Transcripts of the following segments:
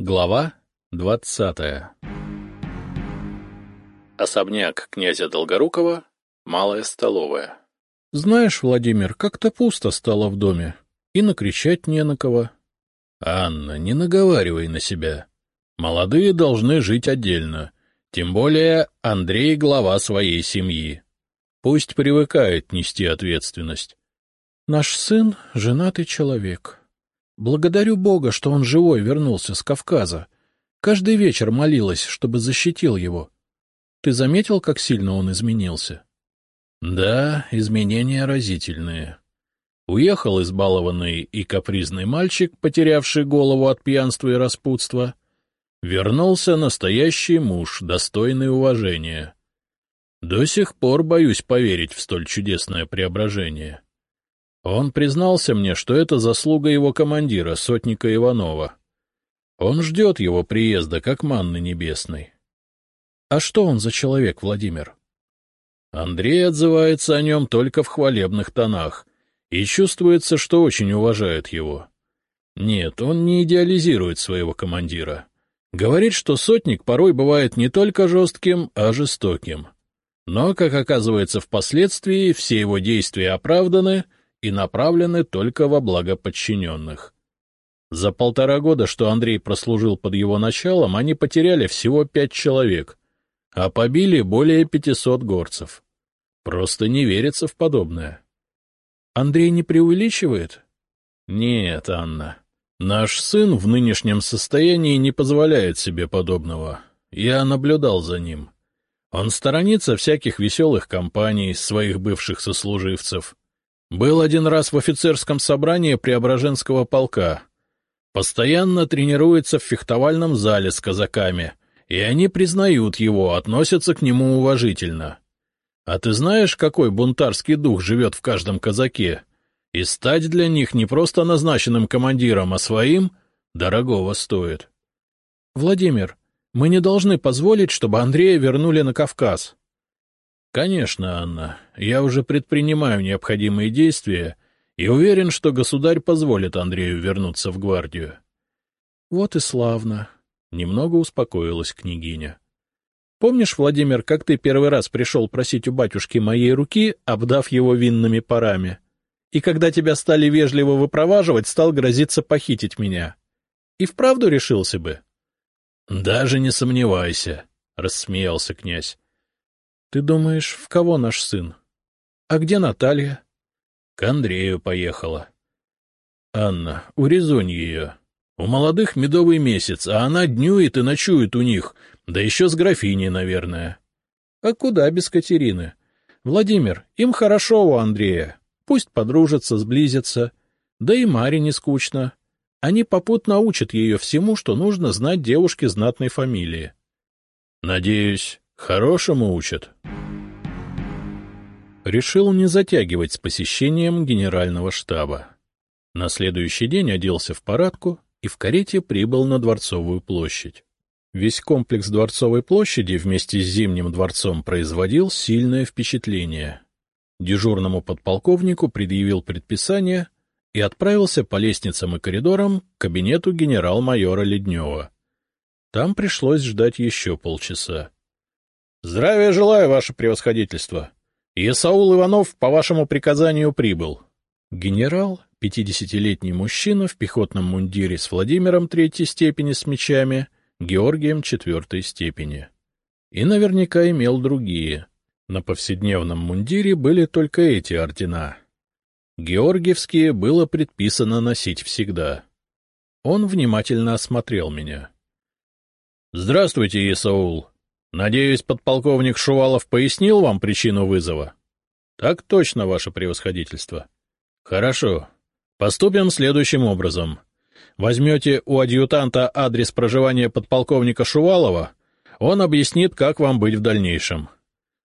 Глава двадцатая Особняк князя Долгорукова, малая столовая. — Знаешь, Владимир, как-то пусто стало в доме, и накричать не на кого. — Анна, не наговаривай на себя. Молодые должны жить отдельно, тем более Андрей — глава своей семьи. Пусть привыкает нести ответственность. — Наш сын — женатый человек. Благодарю Бога, что он живой вернулся с Кавказа. Каждый вечер молилась, чтобы защитил его. Ты заметил, как сильно он изменился? — Да, изменения разительные. Уехал избалованный и капризный мальчик, потерявший голову от пьянства и распутства. Вернулся настоящий муж, достойный уважения. До сих пор боюсь поверить в столь чудесное преображение. Он признался мне, что это заслуга его командира, сотника Иванова. Он ждет его приезда, как манны небесной. А что он за человек, Владимир? Андрей отзывается о нем только в хвалебных тонах, и чувствуется, что очень уважают его. Нет, он не идеализирует своего командира. Говорит, что сотник порой бывает не только жестким, а жестоким. Но, как оказывается впоследствии, все его действия оправданы и направлены только во благо подчиненных. За полтора года, что Андрей прослужил под его началом, они потеряли всего пять человек, а побили более пятисот горцев. Просто не верится в подобное. Андрей не преувеличивает? Нет, Анна. Наш сын в нынешнем состоянии не позволяет себе подобного. Я наблюдал за ним. Он сторонится всяких веселых компаний, своих бывших сослуживцев. Был один раз в офицерском собрании Преображенского полка. Постоянно тренируется в фехтовальном зале с казаками, и они признают его, относятся к нему уважительно. А ты знаешь, какой бунтарский дух живет в каждом казаке? И стать для них не просто назначенным командиром, а своим дорогого стоит. — Владимир, мы не должны позволить, чтобы Андрея вернули на Кавказ. — Конечно, Анна, я уже предпринимаю необходимые действия и уверен, что государь позволит Андрею вернуться в гвардию. — Вот и славно. Немного успокоилась княгиня. — Помнишь, Владимир, как ты первый раз пришел просить у батюшки моей руки, обдав его винными парами? — и когда тебя стали вежливо выпроваживать, стал грозиться похитить меня. И вправду решился бы? — Даже не сомневайся, — рассмеялся князь. — Ты думаешь, в кого наш сын? А где Наталья? — К Андрею поехала. — Анна, урезонь ее. У молодых медовый месяц, а она днюет и ночует у них, да еще с графиней, наверное. — А куда без Катерины? Владимир, им хорошо у Андрея. Пусть подружатся, сблизятся. Да и Маре не скучно. Они попутно учат ее всему, что нужно знать девушке знатной фамилии. — Надеюсь, хорошему учат? Решил не затягивать с посещением генерального штаба. На следующий день оделся в парадку и в карете прибыл на Дворцовую площадь. Весь комплекс Дворцовой площади вместе с Зимним дворцом производил сильное впечатление. Дежурному подполковнику предъявил предписание и отправился по лестницам и коридорам к кабинету генерал-майора Леднева. Там пришлось ждать еще полчаса. — Здравия желаю, ваше превосходительство! Исаул Иванов по вашему приказанию прибыл. Генерал, пятидесятилетний мужчина в пехотном мундире с Владимиром третьей степени с мечами, Георгием четвертой степени. И наверняка имел другие — на повседневном мундире были только эти ордена. Георгиевские было предписано носить всегда. Он внимательно осмотрел меня. — Здравствуйте, Исаул. Надеюсь, подполковник Шувалов пояснил вам причину вызова? — Так точно, ваше превосходительство. — Хорошо. Поступим следующим образом. Возьмете у адъютанта адрес проживания подполковника Шувалова, он объяснит, как вам быть в дальнейшем. —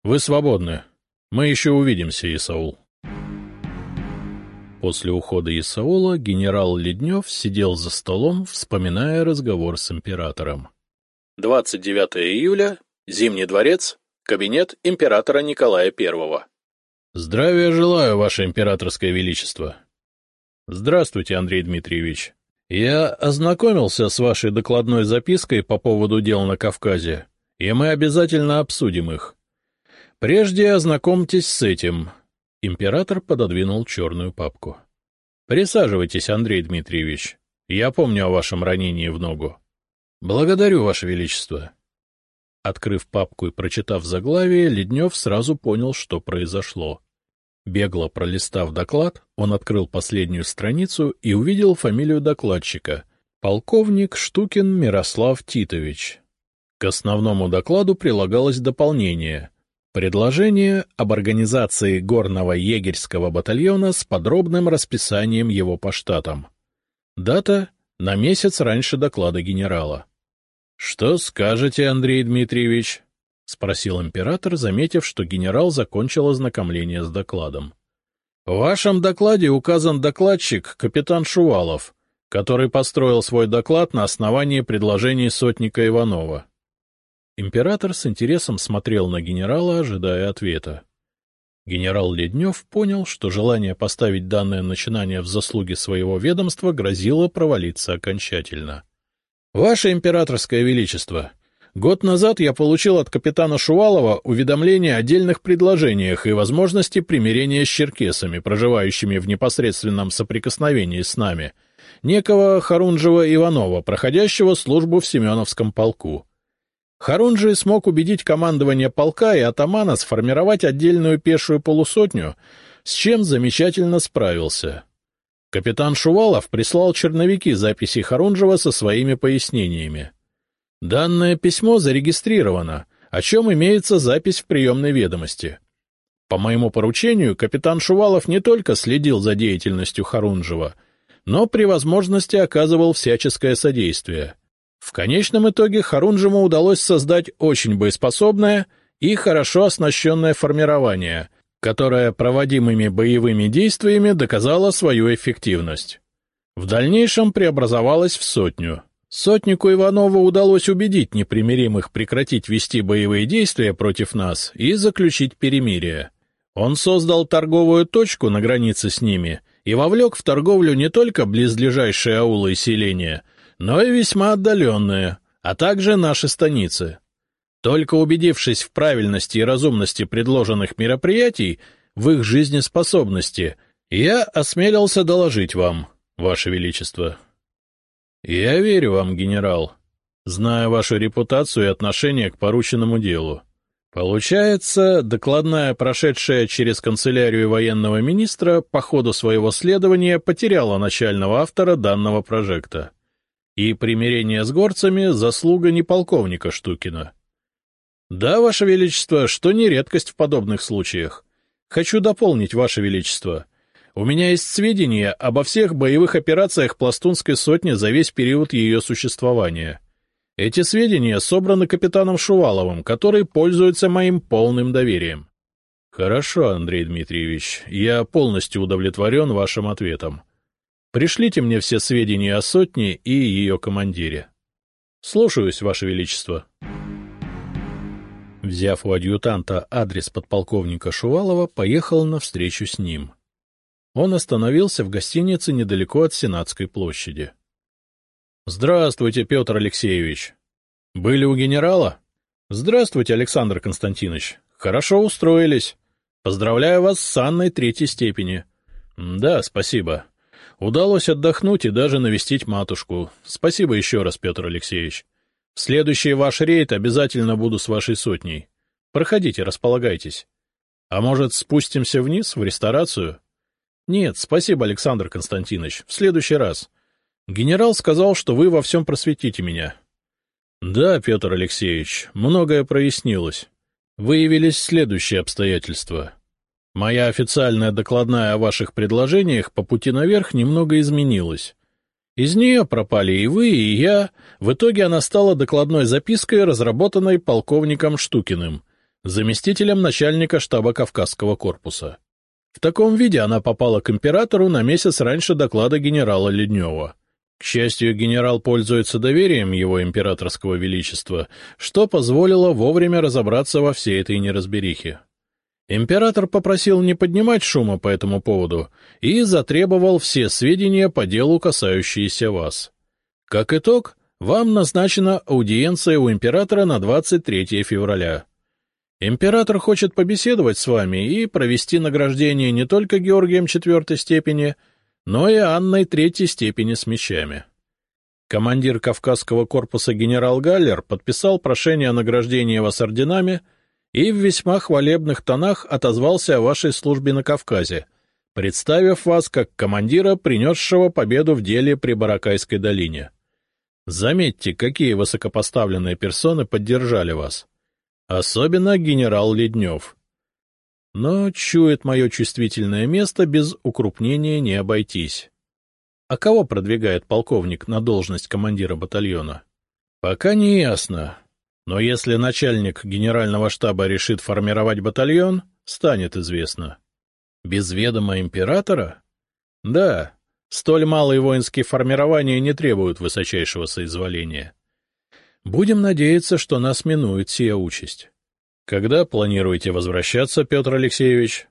вы свободны. Мы еще увидимся, Исаул. После ухода Исаула генерал Леднев сидел за столом, вспоминая разговор с императором. 29 июля, Зимний дворец, кабинет императора Николая I. Здравия желаю, Ваше Императорское Величество. Здравствуйте, Андрей Дмитриевич. Я ознакомился с вашей докладной запиской по поводу дел на Кавказе, и мы обязательно обсудим их. Прежде ознакомьтесь с этим. Император пододвинул черную папку. Присаживайтесь, Андрей Дмитриевич. Я помню о вашем ранении в ногу. Благодарю, Ваше Величество. Открыв папку и прочитав заглавие, Леднев сразу понял, что произошло. Бегло пролистав доклад, он открыл последнюю страницу и увидел фамилию докладчика — полковник Штукин Мирослав Титович. К основному докладу прилагалось дополнение — предложение об организации горного егерского батальона с подробным расписанием его по штатам. Дата — на месяц раньше доклада генерала. — Что скажете, Андрей Дмитриевич? — спросил император, заметив, что генерал закончил ознакомление с докладом. — В вашем докладе указан докладчик капитан Шувалов, который построил свой доклад на основании предложений сотника Иванова. Император с интересом смотрел на генерала, ожидая ответа. Генерал Леднев понял, что желание поставить данное начинание в заслуги своего ведомства грозило провалиться окончательно. — Ваше императорское величество! Год назад я получил от капитана Шувалова уведомление о дельных предложениях и возможности примирения с черкесами, проживающими в непосредственном соприкосновении с нами, некого Харунжева Иванова, проходящего службу в Семеновском полку. Харунжи смог убедить командование полка и атамана сформировать отдельную пешую полусотню, с чем замечательно справился. Капитан Шувалов прислал черновики записей Харунжева со своими пояснениями. Данное письмо зарегистрировано, о чем имеется запись в приемной ведомости. По моему поручению, капитан Шувалов не только следил за деятельностью Харунжева, но при возможности оказывал всяческое содействие. В конечном итоге Харунжему удалось создать очень боеспособное и хорошо оснащенное формирование, которое проводимыми боевыми действиями доказало свою эффективность. В дальнейшем преобразовалось в сотню — Сотнику Иванову удалось убедить непримиримых прекратить вести боевые действия против нас и заключить перемирие. Он создал торговую точку на границе с ними и вовлек в торговлю не только близлежащие аулы и селения, но и весьма отдаленные, а также наши станицы. Только убедившись в правильности и разумности предложенных мероприятий, в их жизнеспособности, я осмелился доложить вам, Ваше Величество. — Я верю вам, генерал, зная вашу репутацию и отношение к порученному делу. Получается, докладная, прошедшая через канцелярию военного министра, по ходу своего следования потеряла начального автора данного прожекта. И примирение с горцами — заслуга не полковника Штукина. Да, Ваше Величество, что не редкость в подобных случаях. Хочу дополнить, Ваше Величество — у меня есть сведения обо всех боевых операциях пластунской сотни за весь период ее существования. Эти сведения собраны капитаном Шуваловым, который пользуется моим полным доверием. Хорошо, Андрей Дмитриевич, я полностью удовлетворен вашим ответом. Пришлите мне все сведения о сотне и ее командире. Слушаюсь, Ваше Величество. Взяв у адъютанта адрес подполковника Шувалова, поехал навстречу с ним. Он остановился в гостинице недалеко от Сенатской площади. — Здравствуйте, Петр Алексеевич. — Были у генерала? — Здравствуйте, Александр Константинович. Хорошо устроились. Поздравляю вас с Анной третьей степени. — Да, спасибо. Удалось отдохнуть и даже навестить матушку. Спасибо еще раз, Петр Алексеевич. В следующий ваш рейд обязательно буду с вашей сотней. Проходите, располагайтесь. А может, спустимся вниз, в ресторацию? — Нет, спасибо, Александр Константинович, в следующий раз. Генерал сказал, что вы во всем просветите меня. — Да, Петр Алексеевич, многое прояснилось. Выявились следующие обстоятельства. Моя официальная докладная о ваших предложениях по пути наверх немного изменилась. Из нее пропали и вы, и я. В итоге она стала докладной запиской, разработанной полковником Штукиным, заместителем начальника штаба Кавказского корпуса. В таком виде она попала к императору на месяц раньше доклада генерала Леднева. К счастью, генерал пользуется доверием его императорского величества, что позволило вовремя разобраться во всей этой неразберихе. Император попросил не поднимать шума по этому поводу и затребовал все сведения по делу, касающиеся вас. Как итог, вам назначена аудиенция у императора на 23 февраля. Император хочет побеседовать с вами и провести награждение не только Георгием четвертой степени, но и Анной третьей степени с мечами. Командир Кавказского корпуса генерал Галлер подписал прошение о награждении вас орденами и в весьма хвалебных тонах отозвался о вашей службе на Кавказе, представив вас как командира, принесшего победу в деле при Баракайской долине. Заметьте, какие высокопоставленные персоны поддержали вас. Особенно генерал Леднев. Но чует мое чувствительное место, без укрупнения не обойтись. А кого продвигает полковник на должность командира батальона? Пока не ясно. Но если начальник генерального штаба решит формировать батальон, станет известно. Без ведома императора? Да, столь малые воинские формирования не требуют высочайшего соизволения. Будем надеяться, что нас минует сия участь. Когда планируете возвращаться, Петр Алексеевич?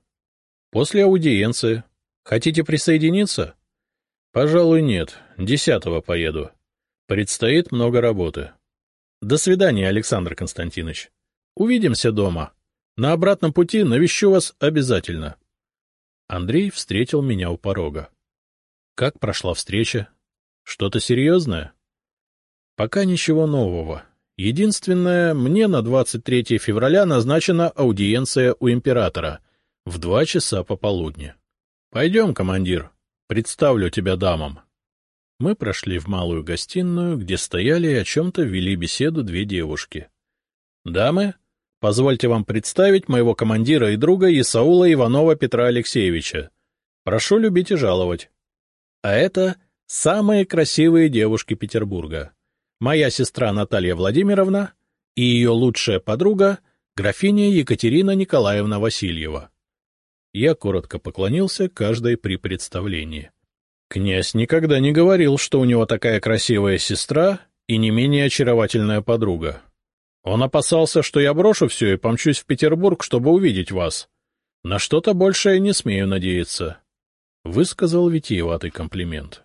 После аудиенции. Хотите присоединиться? Пожалуй, нет. Десятого поеду. Предстоит много работы. До свидания, Александр Константинович. Увидимся дома. На обратном пути навещу вас обязательно. Андрей встретил меня у порога. Как прошла встреча? Что-то серьезное? Пока ничего нового. Единственное, мне на 23 февраля назначена аудиенция у императора в два часа пополудни. Пойдем, командир, представлю тебя дамам. Мы прошли в малую гостиную, где стояли и о чем-то вели беседу две девушки. — Дамы, позвольте вам представить моего командира и друга Исаула Иванова Петра Алексеевича. Прошу любить и жаловать. А это самые красивые девушки Петербурга моя сестра Наталья Владимировна и ее лучшая подруга, графиня Екатерина Николаевна Васильева. Я коротко поклонился каждой при представлении. Князь никогда не говорил, что у него такая красивая сестра и не менее очаровательная подруга. Он опасался, что я брошу все и помчусь в Петербург, чтобы увидеть вас. На что-то большее не смею надеяться. Высказал витиеватый комплимент.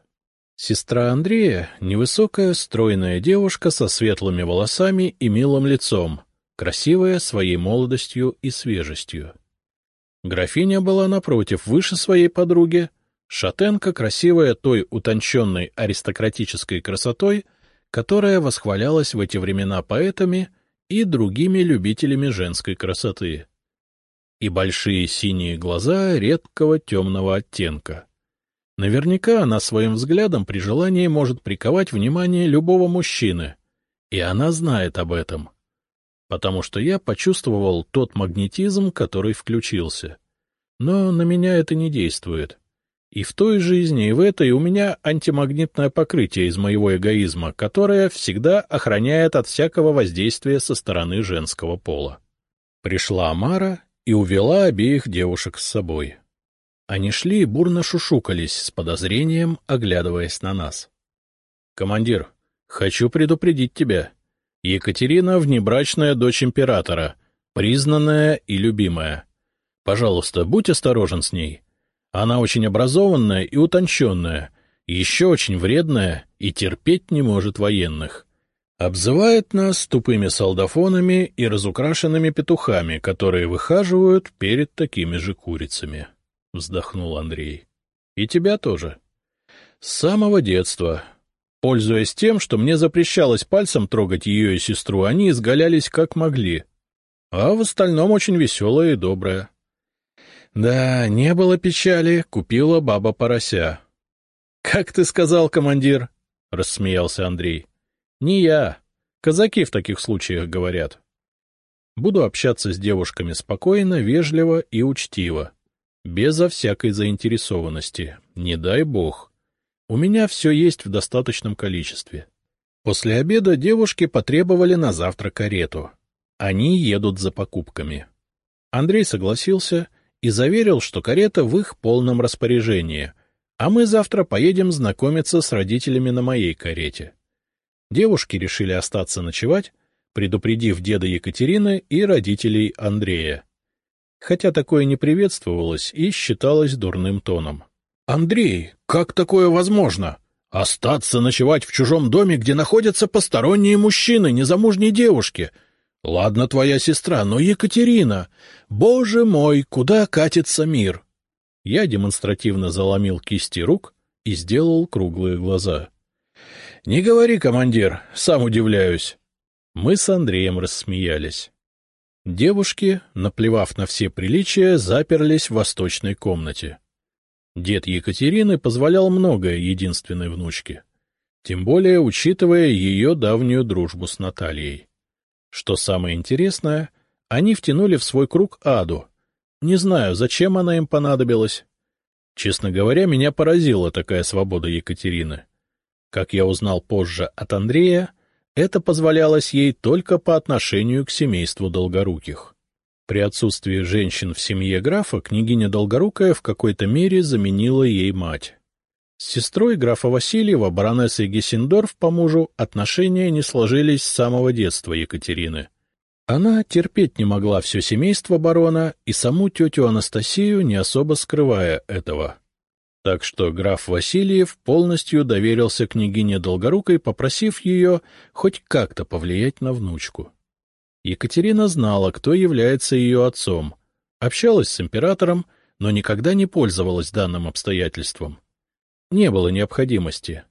Сестра Андрея — невысокая, стройная девушка со светлыми волосами и милым лицом, красивая своей молодостью и свежестью. Графиня была, напротив, выше своей подруги, шатенка, красивая той утонченной аристократической красотой, которая восхвалялась в эти времена поэтами и другими любителями женской красоты. И большие синие глаза редкого темного оттенка. Наверняка она своим взглядом при желании может приковать внимание любого мужчины, и она знает об этом. Потому что я почувствовал тот магнетизм, который включился. Но на меня это не действует. И в той жизни, и в этой у меня антимагнитное покрытие из моего эгоизма, которое всегда охраняет от всякого воздействия со стороны женского пола. Пришла Амара и увела обеих девушек с собой. Они шли и бурно шушукались, с подозрением оглядываясь на нас. — Командир, хочу предупредить тебя. Екатерина — внебрачная дочь императора, признанная и любимая. Пожалуйста, будь осторожен с ней. Она очень образованная и утонченная, еще очень вредная и терпеть не может военных. Обзывает нас тупыми солдафонами и разукрашенными петухами, которые выхаживают перед такими же курицами. — вздохнул Андрей. — И тебя тоже. — С самого детства. Пользуясь тем, что мне запрещалось пальцем трогать ее и сестру, они изгалялись как могли. А в остальном очень веселая и добрая. — Да, не было печали, купила баба порося. — Как ты сказал, командир? — рассмеялся Андрей. — Не я. Казаки в таких случаях говорят. Буду общаться с девушками спокойно, вежливо и учтиво безо всякой заинтересованности, не дай бог. У меня все есть в достаточном количестве. После обеда девушки потребовали на завтра карету. Они едут за покупками. Андрей согласился и заверил, что карета в их полном распоряжении, а мы завтра поедем знакомиться с родителями на моей карете. Девушки решили остаться ночевать, предупредив деда Екатерины и родителей Андрея. хотя такое не приветствовалось и считалось дурным тоном. — Андрей, как такое возможно? Остаться ночевать в чужом доме, где находятся посторонние мужчины, незамужней девушки? Ладно, твоя сестра, но Екатерина... Боже мой, куда катится мир? Я демонстративно заломил кисти рук и сделал круглые глаза. — Не говори, командир, сам удивляюсь. Мы с Андреем рассмеялись. Девушки, наплевав на все приличия, заперлись в восточной комнате. Дед Екатерины позволял многое единственной внучке, тем более учитывая ее давнюю дружбу с Натальей. Что самое интересное, они втянули в свой круг Аду. Не знаю, зачем она им понадобилась. Честно говоря, меня поразила такая свобода Екатерины. Как я узнал позже от Андрея, это позволялось ей только по отношению к семейству Долгоруких. При отсутствии женщин в семье графа княгиня Долгорукая в какой-то мере заменила ей мать. С сестрой графа Васильева, баронессой Гессендорф по мужу, отношения не сложились с самого детства Екатерины. Она терпеть не могла все семейство барона и саму тетю Анастасию, не особо скрывая этого. Так что граф Васильев полностью доверился княгине Долгорукой, попросив ее хоть как-то повлиять на внучку. Екатерина знала, кто является ее отцом, общалась с императором, но никогда не пользовалась данным обстоятельством. Не было необходимости.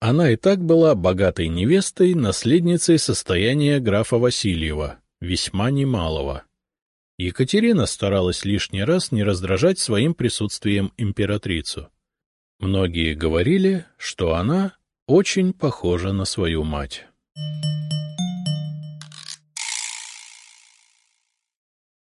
Она и так была богатой невестой, наследницей состояния графа Васильева, весьма немалого. Екатерина старалась лишний раз не раздражать своим присутствием императрицу. Многие говорили, что она очень похожа на свою мать.